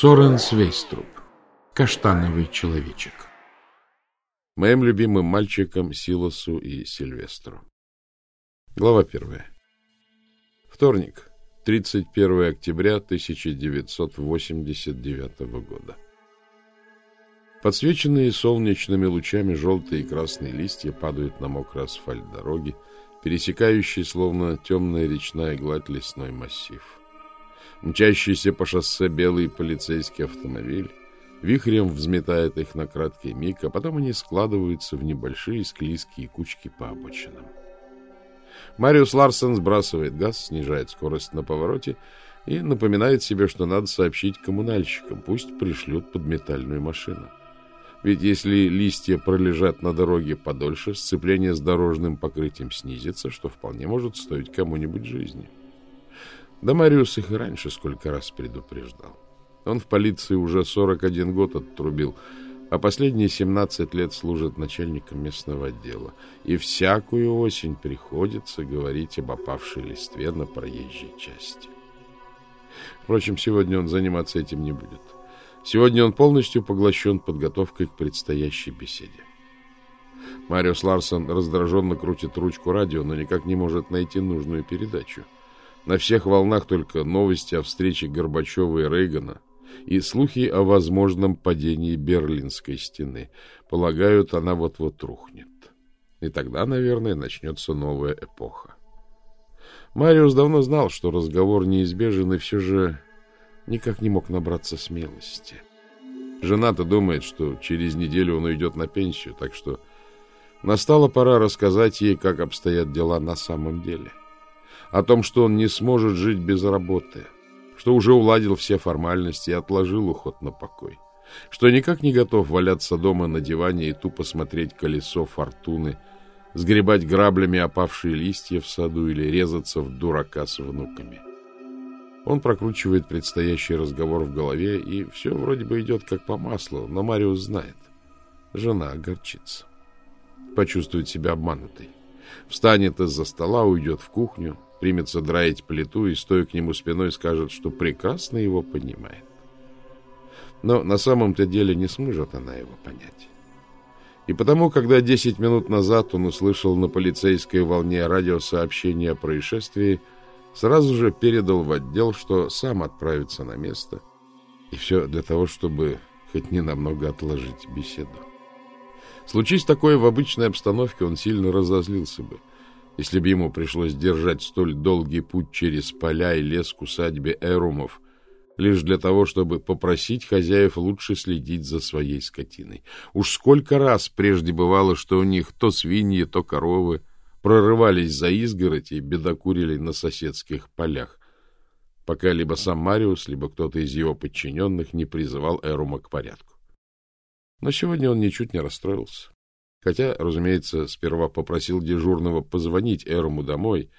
Сорен Свейструб. Каштановый человечек. Моим любимым мальчикам Силосу и Сильвестру. Глава первая. Вторник, 31 октября 1989 года. Подсвеченные солнечными лучами желтые и красные листья падают на мокрый асфальт дороги, пересекающий словно темная речная гладь лесной массив мчащийся по шоссе белый полицейский автомобиль, вихрем взметает их на краткий миг, а потом они складываются в небольшие склизкие кучки по обочинам. Мариус Ларсен сбрасывает газ, снижает скорость на повороте и напоминает себе, что надо сообщить коммунальщикам, пусть пришлют подметальную машину. Ведь если листья пролежат на дороге подольше, сцепление с дорожным покрытием снизится, что вполне может стоить кому-нибудь жизни. — да Мариус их и раньше сколько раз предупреждал. Он в полиции уже 41 год оттрубил, а последние 17 лет служит начальником местного отдела. И всякую осень приходится говорить об опавшей листве на проезжей части. Впрочем, сегодня он заниматься этим не будет. Сегодня он полностью поглощен подготовкой к предстоящей беседе. Мариус Ларсон раздраженно крутит ручку радио, но никак не может найти нужную передачу. На всех волнах только новости о встрече Горбачева и Рейгана и слухи о возможном падении Берлинской стены. Полагают, она вот-вот рухнет. И тогда, наверное, начнется новая эпоха. Мариус давно знал, что разговор неизбежен, и все же никак не мог набраться смелости. Жена-то думает, что через неделю он уйдет на пенсию, так что настала пора рассказать ей, как обстоят дела на самом деле о том, что он не сможет жить без работы, что уже уладил все формальности и отложил уход на покой, что никак не готов валяться дома на диване и тупо смотреть колесо фортуны, сгребать граблями опавшие листья в саду или резаться в дурака с внуками. Он прокручивает предстоящий разговор в голове, и все вроде бы идет как по маслу, но Мариус знает. Жена огорчится. Почувствует себя обманутой. Встанет из-за стола, уйдет в кухню, примется драить плиту и, стоя к нему спиной, скажет, что прекрасно его понимает. Но на самом-то деле не сможет она его понять. И потому, когда десять минут назад он услышал на полицейской волне радиосообщение о происшествии, сразу же передал в отдел, что сам отправится на место. И все для того, чтобы хоть ненамного отложить беседу. Случись такое в обычной обстановке, он сильно разозлился бы если бы ему пришлось держать столь долгий путь через поля и лес к усадьбе Эрумов, лишь для того, чтобы попросить хозяев лучше следить за своей скотиной. Уж сколько раз прежде бывало, что у них то свиньи, то коровы прорывались за изгородь и бедокурили на соседских полях, пока либо сам Мариус, либо кто-то из его подчиненных не призывал Эрума к порядку. Но сегодня он ничуть не расстроился. Хотя, разумеется, сперва попросил дежурного позвонить Эрому домой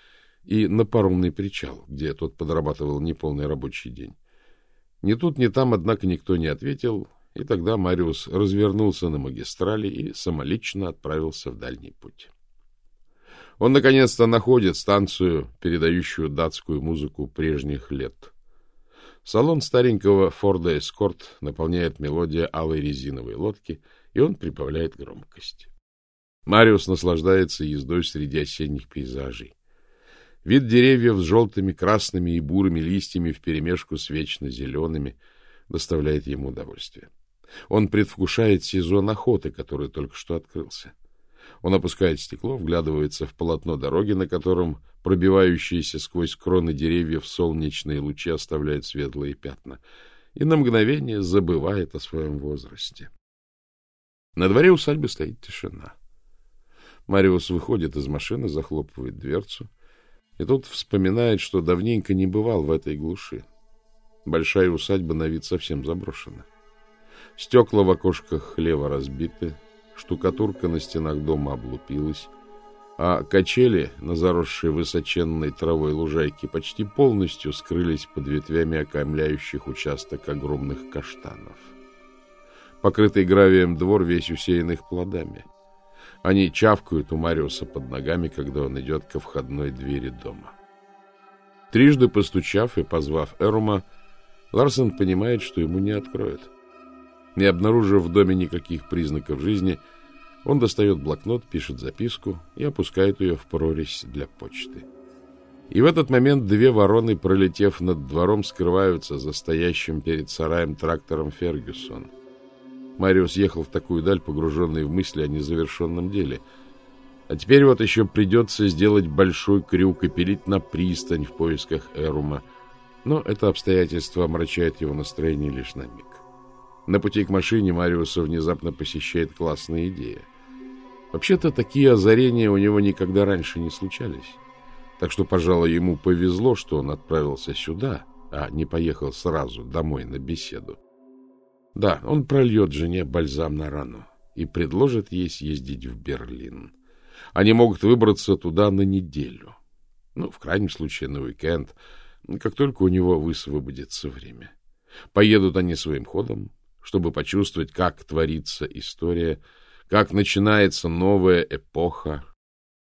и на паромный причал, где тот подрабатывал неполный рабочий день. Ни тут, ни там, однако, никто не ответил, и тогда Мариус развернулся на магистрали и самолично отправился в дальний путь. Он, наконец-то, находит станцию, передающую датскую музыку прежних лет. Салон старенького Форда Эскорт наполняет мелодия алой резиновой лодки, и он прибавляет громкость. Мариус наслаждается ездой среди осенних пейзажей. Вид деревьев с желтыми, красными и бурыми листьями вперемешку с вечно зелеными доставляет ему удовольствие. Он предвкушает сезон охоты, который только что открылся. Он опускает стекло, вглядывается в полотно дороги, на котором пробивающиеся сквозь кроны деревьев солнечные лучи оставляют светлые пятна, и на мгновение забывает о своем возрасте. На дворе усадьбы стоит тишина. Мариус выходит из машины, захлопывает дверцу, и тут вспоминает, что давненько не бывал в этой глуши. Большая усадьба на вид совсем заброшена. Стекла в окошках хлева разбиты, штукатурка на стенах дома облупилась, а качели на заросшей высоченной травой лужайке почти полностью скрылись под ветвями окаймляющих участок огромных каштанов. Покрытый гравием двор весь усеян их плодами — они чавкают у Мариуса под ногами, когда он идет ко входной двери дома. Трижды постучав и позвав Эрума, Ларсон понимает, что ему не откроют. Не обнаружив в доме никаких признаков жизни, он достает блокнот, пишет записку и опускает ее в прорезь для почты. И в этот момент две вороны, пролетев над двором, скрываются за стоящим перед сараем трактором Фергюсон. Мариус ехал в такую даль, погруженный в мысли о незавершенном деле. А теперь вот еще придется сделать большой крюк и пилить на пристань в поисках Эрума. Но это обстоятельство омрачает его настроение лишь на миг. На пути к машине Мариуса внезапно посещает классная идея. Вообще-то такие озарения у него никогда раньше не случались. Так что, пожалуй, ему повезло, что он отправился сюда, а не поехал сразу домой на беседу. Да, он прольет жене бальзам на рану и предложит ей съездить в Берлин. Они могут выбраться туда на неделю. Ну, в крайнем случае, на уикенд, как только у него высвободится время. Поедут они своим ходом, чтобы почувствовать, как творится история, как начинается новая эпоха,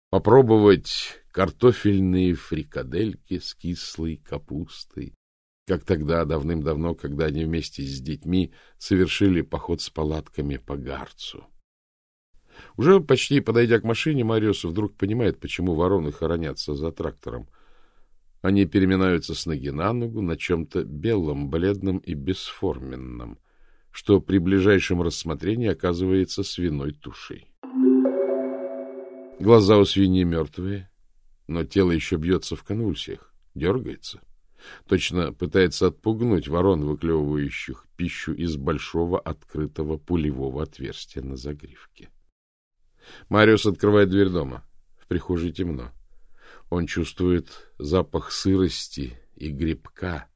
попробовать картофельные фрикадельки с кислой капустой, как тогда, давным-давно, когда они вместе с детьми совершили поход с палатками по Гарцу. Уже почти подойдя к машине, Мариус вдруг понимает, почему вороны хоронятся за трактором. Они переминаются с ноги на ногу на чем-то белом, бледном и бесформенном что при ближайшем рассмотрении оказывается свиной тушей. Глаза у свиньи мертвые, но тело еще бьется в конвульсиях, дергается. Точно пытается отпугнуть ворон, выклевывающих пищу из большого открытого пулевого отверстия на загривке. Мариус открывает дверь дома. В прихожей темно. Он чувствует запах сырости и грибка,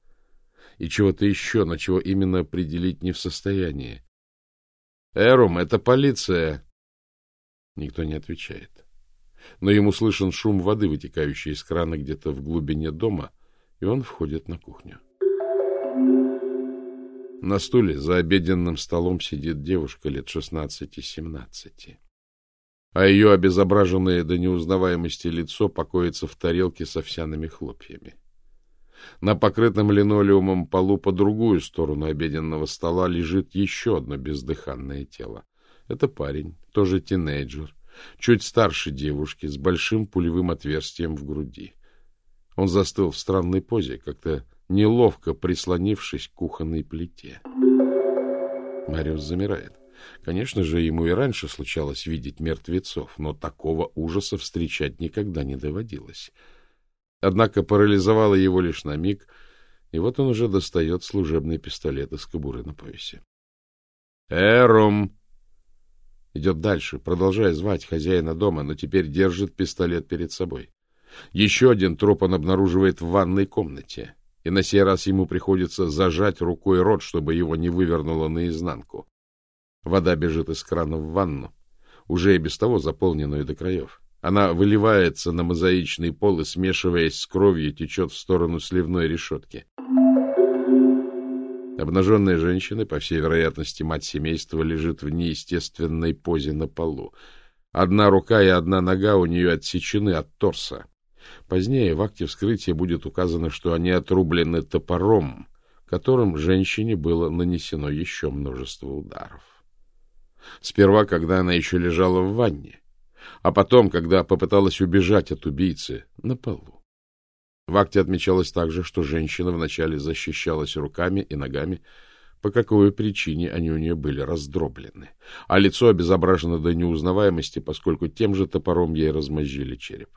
и чего-то еще, но чего именно определить не в состоянии. «Эрум, это полиция!» Никто не отвечает. Но ему слышен шум воды, вытекающей из крана где-то в глубине дома, и он входит на кухню. На стуле за обеденным столом сидит девушка лет шестнадцати-семнадцати, а ее обезображенное до неузнаваемости лицо покоится в тарелке с овсяными хлопьями. На покрытом линолеумом полу по другую сторону обеденного стола лежит еще одно бездыханное тело. Это парень, тоже тинейджер, чуть старше девушки, с большим пулевым отверстием в груди. Он застыл в странной позе, как-то неловко прислонившись к кухонной плите. Мариус замирает. Конечно же, ему и раньше случалось видеть мертвецов, но такого ужаса встречать никогда не доводилось. Однако парализовало его лишь на миг, и вот он уже достает служебный пистолет из кобуры на поясе. «Эром!» Идет дальше, продолжая звать хозяина дома, но теперь держит пистолет перед собой. Еще один труп он обнаруживает в ванной комнате, и на сей раз ему приходится зажать рукой рот, чтобы его не вывернуло наизнанку. Вода бежит из крана в ванну, уже и без того заполненную до краев. Она выливается на мозаичный пол и, смешиваясь с кровью, течет в сторону сливной решетки. Обнаженная женщина, по всей вероятности мать семейства, лежит в неестественной позе на полу. Одна рука и одна нога у нее отсечены от торса. Позднее в акте вскрытия будет указано, что они отрублены топором, которым женщине было нанесено еще множество ударов. Сперва, когда она еще лежала в ванне, а потом, когда попыталась убежать от убийцы, на полу. В акте отмечалось также, что женщина вначале защищалась руками и ногами, по какой причине они у нее были раздроблены, а лицо обезображено до неузнаваемости, поскольку тем же топором ей размозжили череп.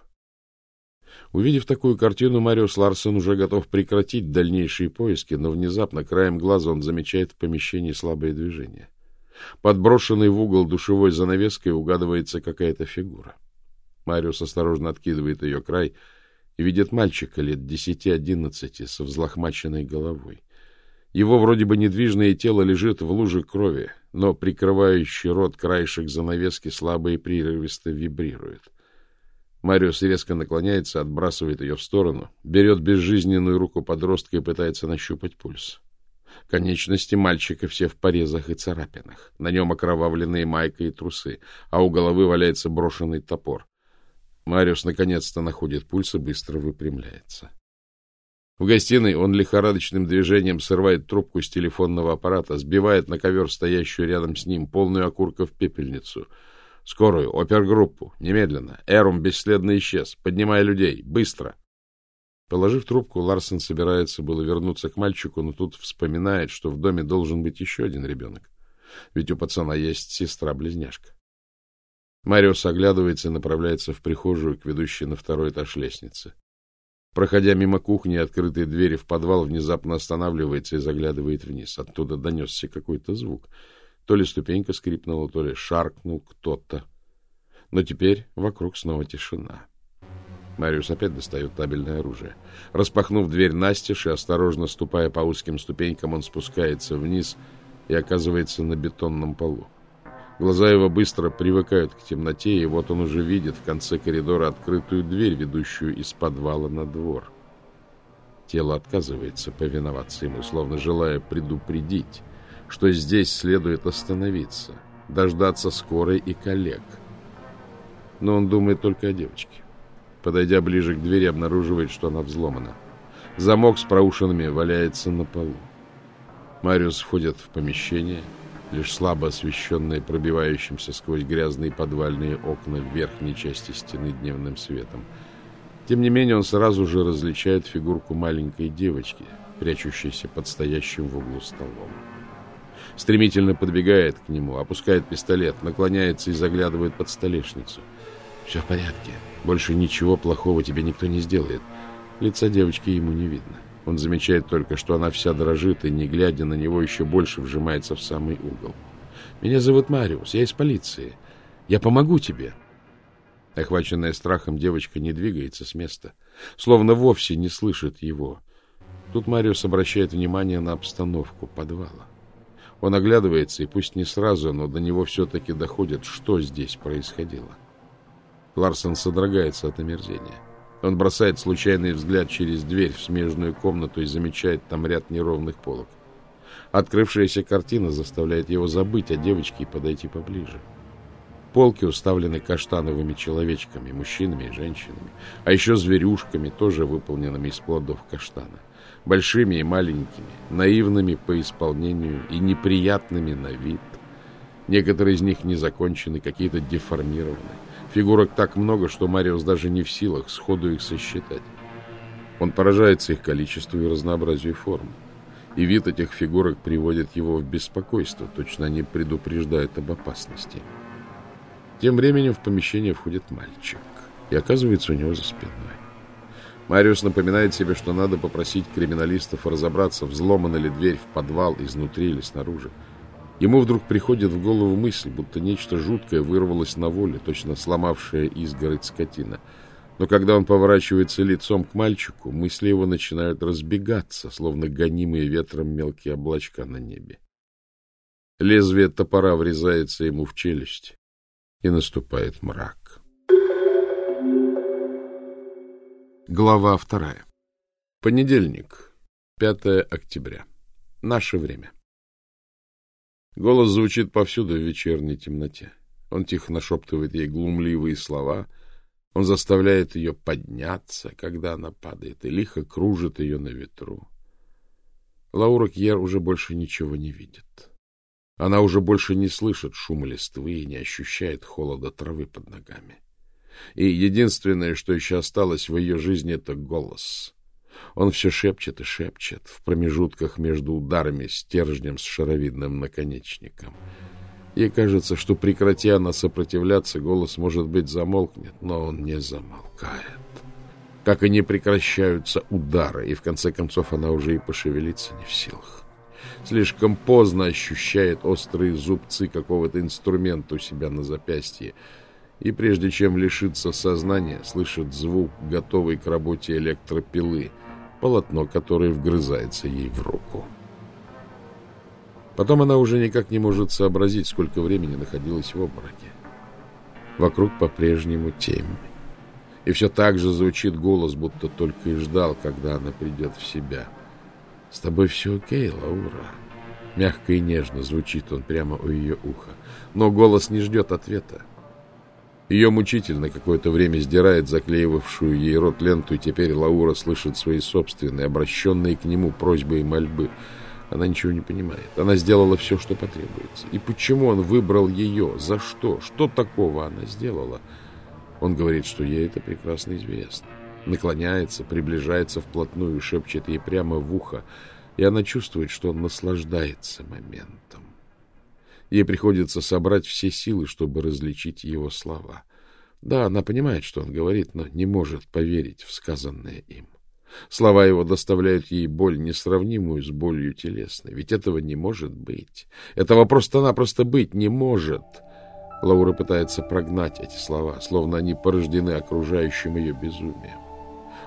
Увидев такую картину, Мариус Ларсен уже готов прекратить дальнейшие поиски, но внезапно краем глаза он замечает в помещении слабое движение — Подброшенной в угол душевой занавеской угадывается какая-то фигура. Мариус осторожно откидывает ее край и видит мальчика лет десяти-одиннадцати со взлохмаченной головой. Его вроде бы недвижное тело лежит в луже крови, но прикрывающий рот краешек занавески слабо и прерывисто вибрирует. Мариус резко наклоняется, отбрасывает ее в сторону, берет безжизненную руку подростка и пытается нащупать пульс. Конечности мальчика все в порезах и царапинах. На нем окровавленные майка и трусы, а у головы валяется брошенный топор. Мариус наконец-то находит пульс и быстро выпрямляется. В гостиной он лихорадочным движением срывает трубку с телефонного аппарата, сбивает на ковер стоящую рядом с ним полную окурков пепельницу. Скорую, опергруппу, немедленно. Эрум бесследно исчез. Поднимай людей. Быстро. Положив трубку, Ларсен собирается было вернуться к мальчику, но тут вспоминает, что в доме должен быть еще один ребенок. Ведь у пацана есть сестра-близняшка. Мариус оглядывается и направляется в прихожую к ведущей на второй этаж лестницы. Проходя мимо кухни и открытой двери в подвал, внезапно останавливается и заглядывает вниз. Оттуда донесся какой-то звук. То ли ступенька скрипнула, то ли шаркнул кто-то. Но теперь вокруг снова тишина. Мариус опять достает табельное оружие. Распахнув дверь настежь и осторожно ступая по узким ступенькам, он спускается вниз и оказывается на бетонном полу. Глаза его быстро привыкают к темноте, и вот он уже видит в конце коридора открытую дверь, ведущую из подвала на двор. Тело отказывается повиноваться ему, словно желая предупредить, что здесь следует остановиться, дождаться скорой и коллег. Но он думает только о девочке. Подойдя ближе к двери, обнаруживает, что она взломана. Замок с проушинами валяется на полу. Мариус входит в помещение — лишь слабо освещенные пробивающимся сквозь грязные подвальные окна в верхней части стены дневным светом. Тем не менее он сразу же различает фигурку маленькой девочки, прячущейся под стоящим в углу столом. Стремительно подбегает к нему, опускает пистолет, наклоняется и заглядывает под столешницу. «Все в порядке. Больше ничего плохого тебе никто не сделает». Лица девочки ему не видно. Он замечает только, что она вся дрожит и, не глядя на него, еще больше вжимается в самый угол. «Меня зовут Мариус, я из полиции. Я помогу тебе». Охваченная страхом, девочка не двигается с места, словно вовсе не слышит его. Тут Мариус обращает внимание на обстановку подвала. Он оглядывается, и пусть не сразу, но до него все-таки доходит, что здесь происходило. Ларсон содрогается от омерзения. Он бросает случайный взгляд через дверь в смежную комнату и замечает там ряд неровных полок. Открывшаяся картина заставляет его забыть о девочке и подойти поближе. Полки уставлены каштановыми человечками, мужчинами и женщинами, а еще зверюшками, тоже выполненными из плодов каштана. Большими и маленькими, наивными по исполнению и неприятными на вид. Некоторые из них не закончены, какие-то деформированы. Фигурок так много, что Мариус даже не в силах сходу их сосчитать. Он поражается их количеству и разнообразию форм. И вид этих фигурок приводит его в беспокойство, точно они предупреждают об опасности. Тем временем в помещение входит мальчик и оказывается у него за спиной. Мариус напоминает себе, что надо попросить криминалистов разобраться, взломана ли дверь в подвал изнутри или снаружи. Ему вдруг приходит в голову мысль, будто нечто жуткое вырвалось на воле, точно сломавшая изгородь скотина. Но когда он поворачивается лицом к мальчику, мысли его начинают разбегаться, словно гонимые ветром мелкие облачка на небе. Лезвие топора врезается ему в челюсть, и наступает мрак. Глава вторая. Понедельник, 5 октября. Наше время. Голос звучит повсюду в вечерней темноте. Он тихо нашептывает ей глумливые слова. Он заставляет ее подняться, когда она падает, и лихо кружит ее на ветру. Лаура Кьер уже больше ничего не видит. Она уже больше не слышит шума листвы и не ощущает холода травы под ногами. И единственное, что еще осталось в ее жизни, — это голос. Он все шепчет и шепчет в промежутках между ударами стержнем с шаровидным наконечником. Ей кажется, что прекрати она сопротивляться, голос, может быть, замолкнет, но он не замолкает. Как и не прекращаются удары, и в конце концов она уже и пошевелиться не в силах. Слишком поздно ощущает острые зубцы какого-то инструмента у себя на запястье, и прежде чем лишиться сознания, слышит звук, готовый к работе электропилы — полотно, которое вгрызается ей в руку. Потом она уже никак не может сообразить, сколько времени находилась в обмороке. Вокруг по-прежнему темь. И все так же звучит голос, будто только и ждал, когда она придет в себя. — С тобой все окей, Лаура? Мягко и нежно звучит он прямо у ее уха. Но голос не ждет ответа. Ее мучительно какое-то время сдирает заклеивавшую ей рот ленту, и теперь Лаура слышит свои собственные, обращенные к нему просьбы и мольбы. Она ничего не понимает. Она сделала все, что потребуется. И почему он выбрал ее? За что? Что такого она сделала? Он говорит, что ей это прекрасно известно. Наклоняется, приближается вплотную, шепчет ей прямо в ухо, и она чувствует, что он наслаждается моментом. Ей приходится собрать все силы, чтобы различить его слова. Да, она понимает, что он говорит, но не может поверить в сказанное им. Слова его доставляют ей боль, несравнимую с болью телесной. Ведь этого не может быть. Этого просто-напросто быть не может. Лаура пытается прогнать эти слова, словно они порождены окружающим ее безумием.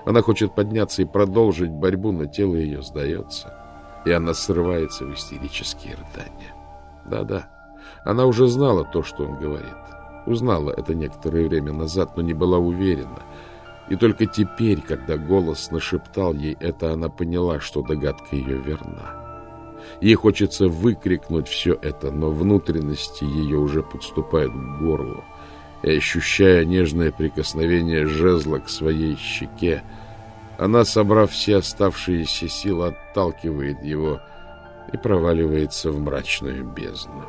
Она хочет подняться и продолжить борьбу, но тело ее сдается, и она срывается в истерические рыдания. Да-да, она уже знала то, что он говорит. Узнала это некоторое время назад, но не была уверена. И только теперь, когда голос нашептал ей это, она поняла, что догадка ее верна. Ей хочется выкрикнуть все это, но внутренности ее уже подступают к горлу. И, ощущая нежное прикосновение жезла к своей щеке, она, собрав все оставшиеся силы, отталкивает его и проваливается в мрачную бездну.